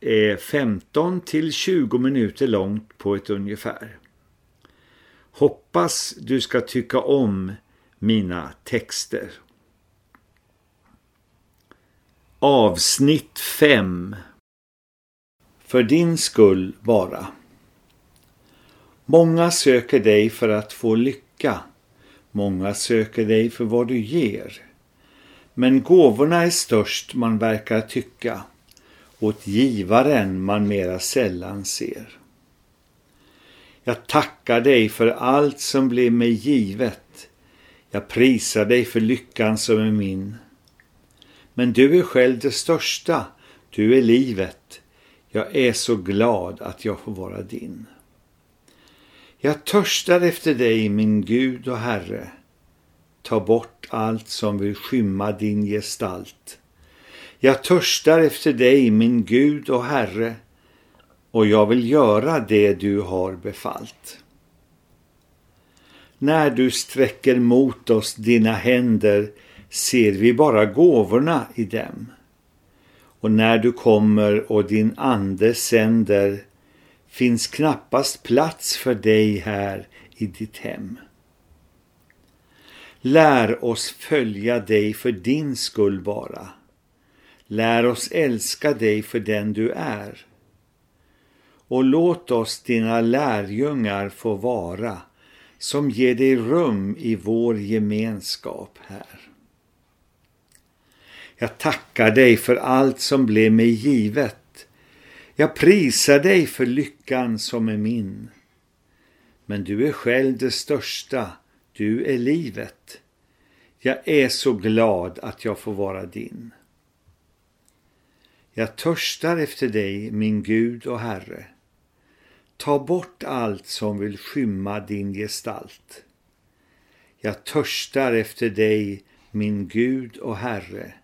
är 15 till 20 minuter långt på ett ungefär. Hoppas du ska tycka om mina texter. Avsnitt 5 För din skull bara. Många söker dig för att få lycka. Många söker dig för vad du ger. Men gåvorna är störst man verkar tycka. Åt givaren man mera sällan ser. Jag tackar dig för allt som blev mig givet. Jag prisar dig för lyckan som är min. Men du är själv det största, du är livet. Jag är så glad att jag får vara din. Jag törstar efter dig, min Gud och Herre. Ta bort allt som vill skymma din gestalt. Jag törstar efter dig, min Gud och Herre, och jag vill göra det du har befallt. När du sträcker mot oss dina händer ser vi bara gåvorna i dem. Och när du kommer och din ande sänder finns knappast plats för dig här i ditt hem. Lär oss följa dig för din skull bara. Lär oss älska dig för den du är. Och låt oss dina lärjungar få vara som ger dig rum i vår gemenskap här. Jag tackar dig för allt som blev mig givet. Jag prisar dig för lyckan som är min. Men du är själv det största, du är livet. Jag är så glad att jag får vara din. Jag törstar efter dig, min Gud och Herre. Ta bort allt som vill skymma din gestalt. Jag törstar efter dig, min Gud och Herre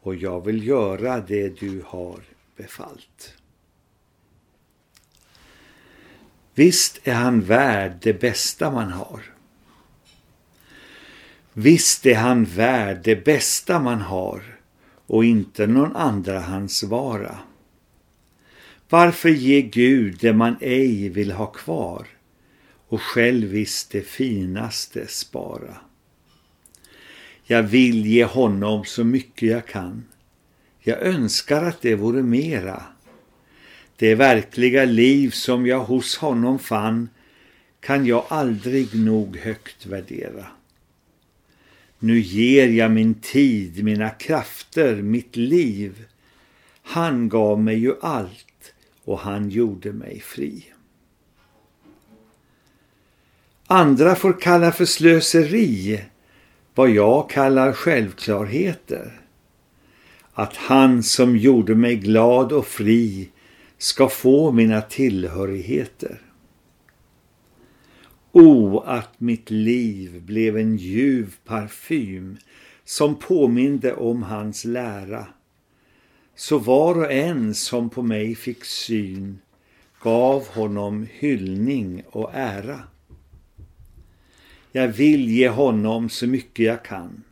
och jag vill göra det du har befallt. Visst är han värd det bästa man har. Visst är han värd det bästa man har och inte någon andrahandsvara. Varför ge Gud det man ej vill ha kvar och själviskt det finaste spara? Jag vill ge honom så mycket jag kan. Jag önskar att det vore mera. Det verkliga liv som jag hos honom fann kan jag aldrig nog högt värdera. Nu ger jag min tid, mina krafter, mitt liv. Han gav mig ju allt och han gjorde mig fri. Andra får kalla för slöseri vad jag kallar självklarheter. Att han som gjorde mig glad och fri ska få mina tillhörigheter. O, att mitt liv blev en ljuv parfym som påminde om hans lära. Så var och en som på mig fick syn gav honom hyllning och ära. Jag vill ge honom så mycket jag kan.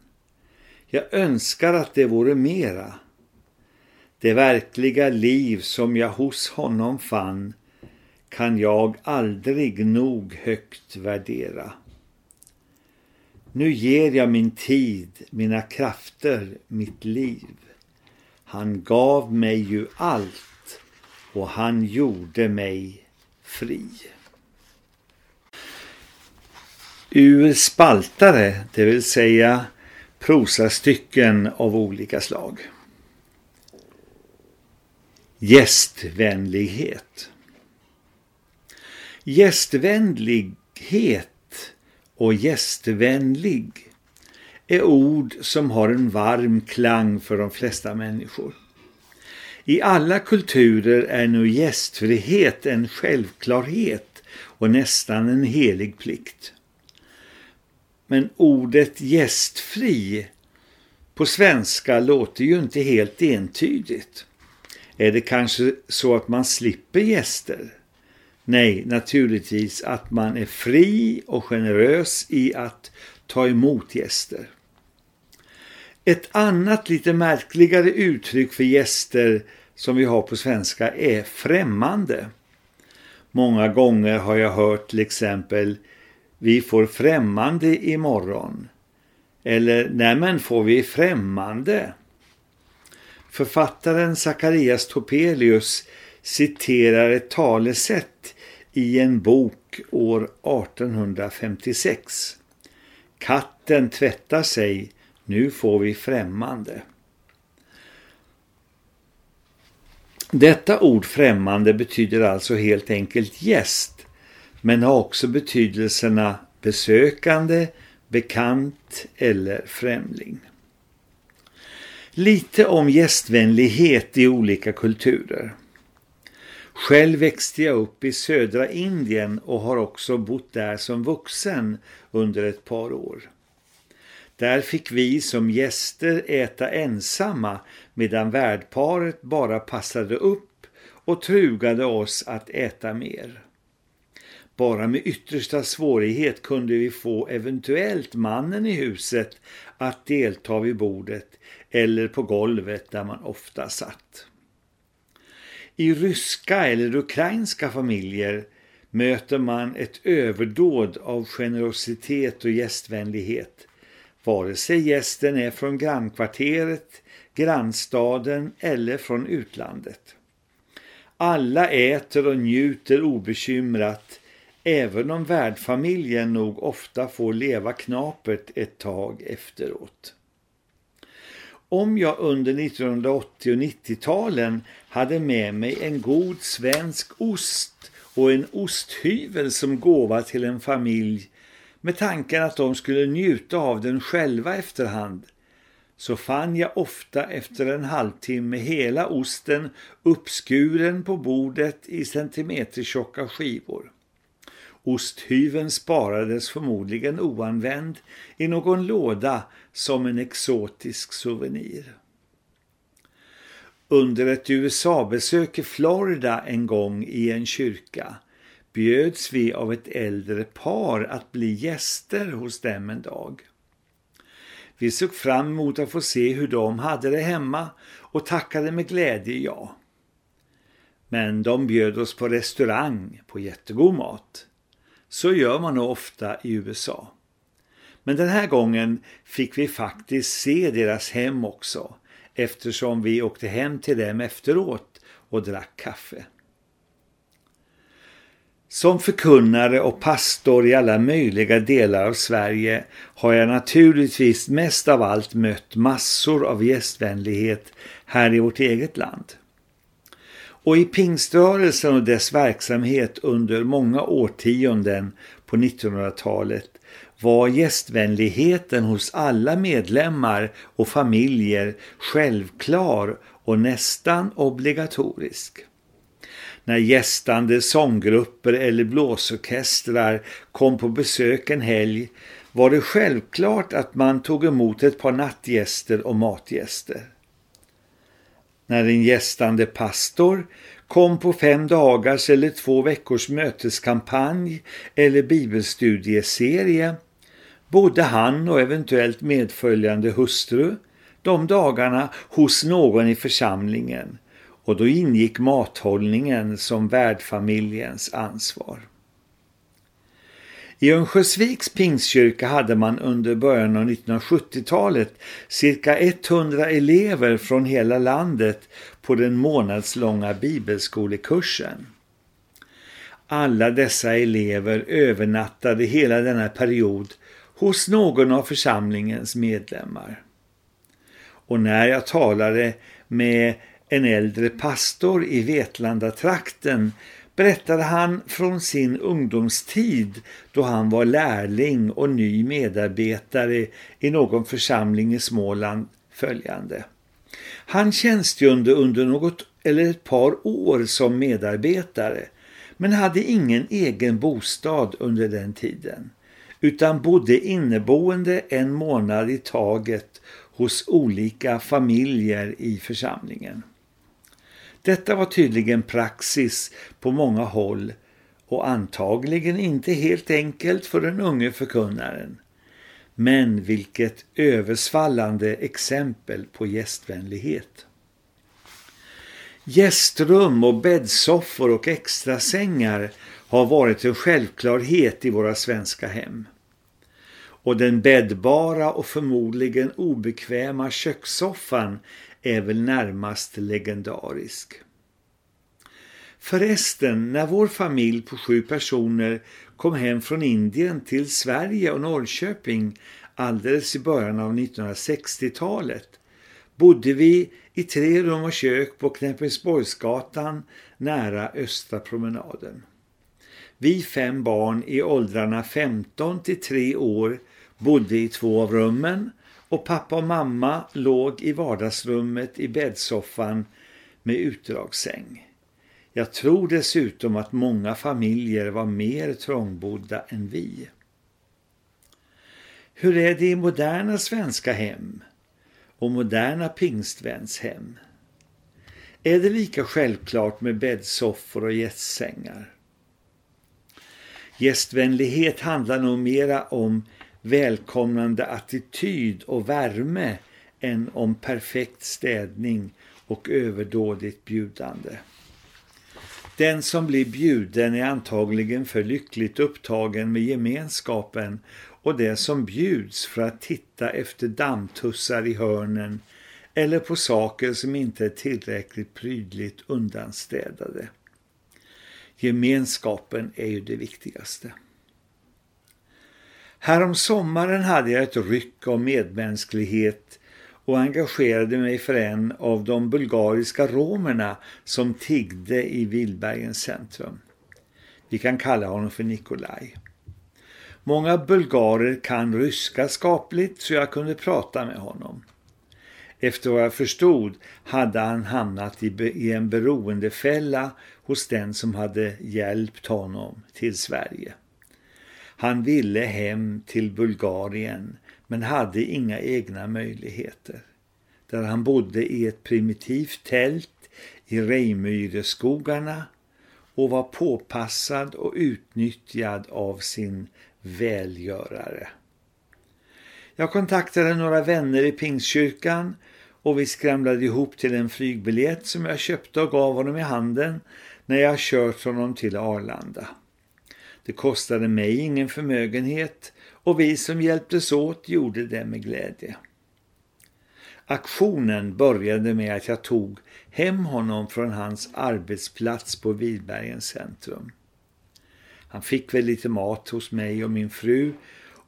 Jag önskar att det vore mera. Det verkliga liv som jag hos honom fann kan jag aldrig nog högt värdera. Nu ger jag min tid, mina krafter, mitt liv. Han gav mig ju allt och han gjorde mig fri. ur spaltare, det vill säga prosastycken av olika slag. Gästvänlighet. Gästvänlighet och gästvänlig är ord som har en varm klang för de flesta människor. I alla kulturer är nu gästfrihet en självklarhet och nästan en helig plikt. Men ordet gästfri på svenska låter ju inte helt entydigt. Är det kanske så att man slipper gäster? Nej, naturligtvis att man är fri och generös i att ta emot gäster. Ett annat lite märkligare uttryck för gäster som vi har på svenska är främmande. Många gånger har jag hört till exempel vi får främmande imorgon. Eller nämen får vi främmande. Författaren Zacharias Topelius citerar ett talesätt i en bok år 1856. Katten tvättar sig, nu får vi främmande. Detta ord främmande betyder alltså helt enkelt gäst, men har också betydelserna besökande, bekant eller främling. Lite om gästvänlighet i olika kulturer. Själv växte jag upp i södra Indien och har också bott där som vuxen under ett par år. Där fick vi som gäster äta ensamma medan värdparet bara passade upp och trugade oss att äta mer. Bara med yttersta svårighet kunde vi få eventuellt mannen i huset att delta vid bordet eller på golvet där man ofta satt. I ryska eller ukrainska familjer möter man ett överdåd av generositet och gästvänlighet vare sig gästen är från grannkvarteret, grannstaden eller från utlandet. Alla äter och njuter obekymrat även om värdfamiljen nog ofta får leva knapert ett tag efteråt. Om jag under 1980- och 90-talen hade med mig en god svensk ost och en osthyvel som gåva till en familj med tanken att de skulle njuta av den själva efterhand så fann jag ofta efter en halvtimme hela osten uppskuren på bordet i centimetertjocka skivor. Osthyven sparades förmodligen oanvänd i någon låda som en exotisk souvenir. Under ett USA-besök i Florida en gång i en kyrka bjöds vi av ett äldre par att bli gäster hos dem en dag. Vi såg fram emot att få se hur de hade det hemma och tackade med glädje ja. Men de bjöd oss på restaurang på jättegod mat. Så gör man nog ofta i USA. Men den här gången fick vi faktiskt se deras hem också eftersom vi åkte hem till dem efteråt och drack kaffe. Som förkunnare och pastor i alla möjliga delar av Sverige har jag naturligtvis mest av allt mött massor av gästvänlighet här i vårt eget land. Och i pingströrelsen och dess verksamhet under många årtionden på 1900-talet var gästvänligheten hos alla medlemmar och familjer självklar och nästan obligatorisk när gästande sånggrupper eller blåsorkestrar kom på besök en helg var det självklart att man tog emot ett par nattgäster och matgäster. När en gästande pastor kom på fem dagars eller två veckors möteskampanj eller bibelstudieserie bodde han och eventuellt medföljande hustru de dagarna hos någon i församlingen och då ingick mathållningen som värdfamiljens ansvar. I Örnsköldsviks pingstkyrka hade man under början av 1970-talet cirka 100 elever från hela landet på den månadslånga bibelskolekursen. Alla dessa elever övernattade hela denna period hos någon av församlingens medlemmar. Och när jag talade med en äldre pastor i Vetlanda-trakten berättade han från sin ungdomstid då han var lärling och ny medarbetare i någon församling i Småland följande. Han tjänstgjorde under något eller ett par år som medarbetare men hade ingen egen bostad under den tiden utan bodde inneboende en månad i taget hos olika familjer i församlingen. Detta var tydligen praxis på många håll och antagligen inte helt enkelt för den unge förkunnaren. Men vilket översvallande exempel på gästvänlighet. Gästrum och bäddsoffor och extra sängar har varit en självklarhet i våra svenska hem. Och den bäddbara och förmodligen obekväma kökssoffan är väl närmast legendarisk. Förresten, när vår familj på sju personer kom hem från Indien till Sverige och Norrköping alldeles i början av 1960-talet bodde vi i tre rum och kök på Knäppelsborgsgatan nära Östra promenaden. Vi fem barn i åldrarna 15 till 3 år bodde i två av rummen och pappa och mamma låg i vardagsrummet i bäddsoffan med utdragssäng. Jag tror dessutom att många familjer var mer trångbodda än vi. Hur är det i moderna svenska hem och moderna pingstvänshem? Är det lika självklart med bäddsoffor och gästsängar? Gästvänlighet handlar nog mera om välkomnande attityd och värme än om perfekt städning och överdådigt bjudande. Den som blir bjuden är antagligen för lyckligt upptagen med gemenskapen och det som bjuds för att titta efter dammtussar i hörnen eller på saker som inte är tillräckligt prydligt undanstädade. Gemenskapen är ju det viktigaste. Härom sommaren hade jag ett ryck av medmänsklighet och engagerade mig för en av de bulgariska romerna som tiggde i Vilbergens centrum. Vi kan kalla honom för Nikolaj. Många bulgarer kan ryska skapligt så jag kunde prata med honom. Efter vad jag förstod hade han hamnat i en beroendefälla hos den som hade hjälpt honom till Sverige. Han ville hem till Bulgarien men hade inga egna möjligheter. Där han bodde i ett primitivt tält i Reimyreskogarna och var påpassad och utnyttjad av sin välgörare. Jag kontaktade några vänner i Pingstkyrkan och vi skramlade ihop till en flygbiljett som jag köpte och gav honom i handen när jag kört honom till Arlanda. Det kostade mig ingen förmögenhet och vi som hjälptes åt gjorde det med glädje. Aktionen började med att jag tog hem honom från hans arbetsplats på Vidbergens centrum. Han fick väl lite mat hos mig och min fru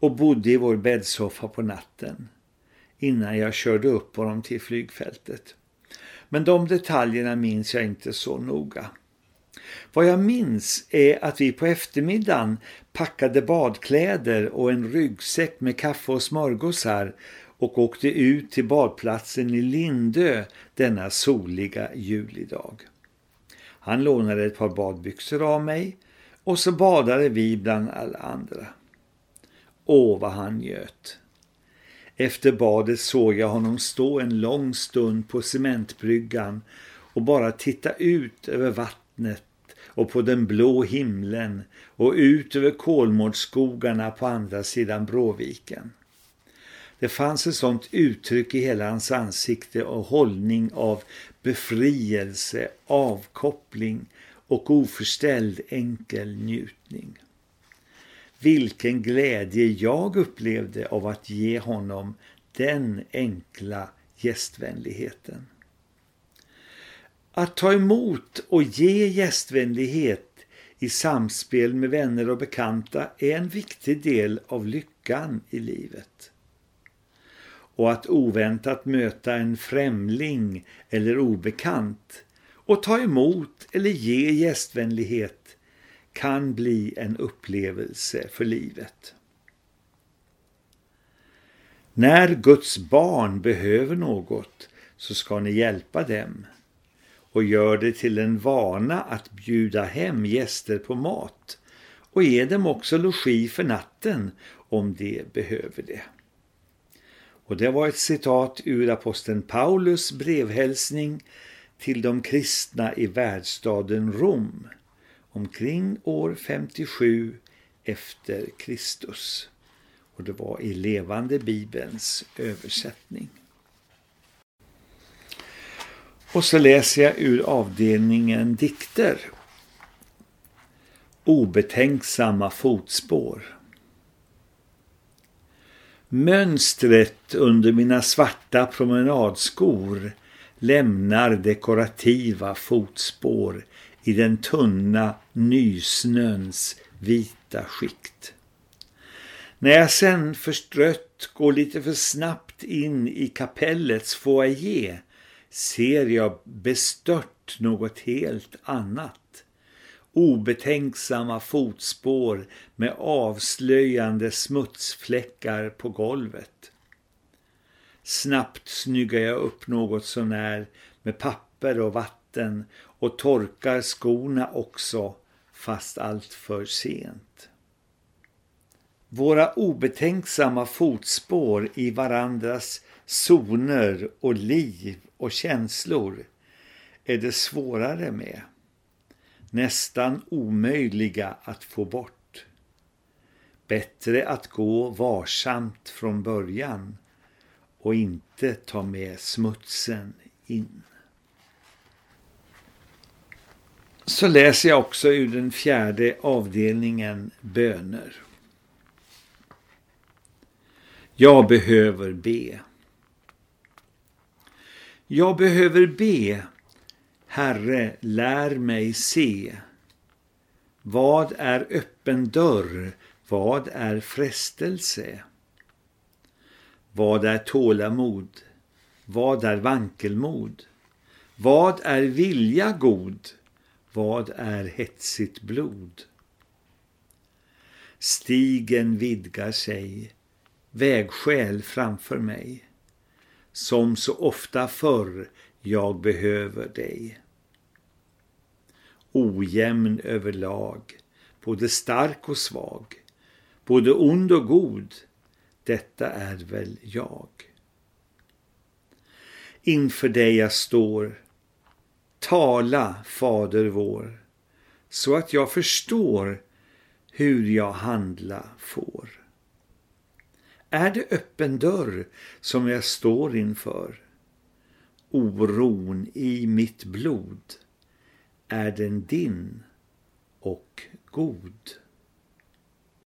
och bodde i vår bäddsoffa på natten innan jag körde upp honom till flygfältet. Men de detaljerna minns jag inte så noga. Vad jag minns är att vi på eftermiddagen packade badkläder och en ryggsäck med kaffe och smörgåsar och åkte ut till badplatsen i Lindö denna soliga julidag. Han lånade ett par badbyxor av mig och så badade vi bland alla andra. Åh, vad han njöt. Efter badet såg jag honom stå en lång stund på cementbryggan och bara titta ut över vattnet och på den blå himlen och ut över kolmårdsskogarna på andra sidan Bråviken. Det fanns ett sånt uttryck i hela hans ansikte och hållning av befrielse, avkoppling och oförställd enkel njutning. Vilken glädje jag upplevde av att ge honom den enkla gästvänligheten. Att ta emot och ge gästvänlighet i samspel med vänner och bekanta är en viktig del av lyckan i livet. Och att oväntat möta en främling eller obekant och ta emot eller ge gästvänlighet kan bli en upplevelse för livet. När Guds barn behöver något så ska ni hjälpa dem och gör det till en vana att bjuda hem gäster på mat och ge dem också logi för natten om de behöver det. Och det var ett citat ur aposteln Paulus brevhälsning till de kristna i världsstaden Rom omkring år 57 efter Kristus. Och det var i levande bibelns översättning. Och så läser jag ur avdelningen dikter. Obetänksamma fotspår. Mönstret under mina svarta promenadskor lämnar dekorativa fotspår i den tunna nysnöns vita skikt. När jag sen förstrött går lite för snabbt in i kapellets foyer ser jag bestört något helt annat. Obetänksamma fotspår med avslöjande smutsfläckar på golvet. Snabbt snyggar jag upp något sånär med papper och vatten och torkar skorna också fast allt för sent. Våra obetänksamma fotspår i varandras zoner och liv och känslor är det svårare med. Nästan omöjliga att få bort. Bättre att gå varsamt från början och inte ta med smutsen in. Så läser jag också ur den fjärde avdelningen böner. Jag behöver be. Jag behöver be. Herre, lär mig se. Vad är öppen dörr? Vad är frestelse? Vad är tålamod? Vad är vankelmod? Vad är vilja god? Vad är hetsigt blod? Stigen vidgar sig, vägskäl framför mig. Som så ofta förr jag behöver dig. Ojämn överlag, både stark och svag, både ond och god, detta är väl jag. Inför dig jag står, tala, Fader vår, så att jag förstår hur jag handla får. Är det öppen dörr som jag står inför? Oron i mitt blod, är den din och god?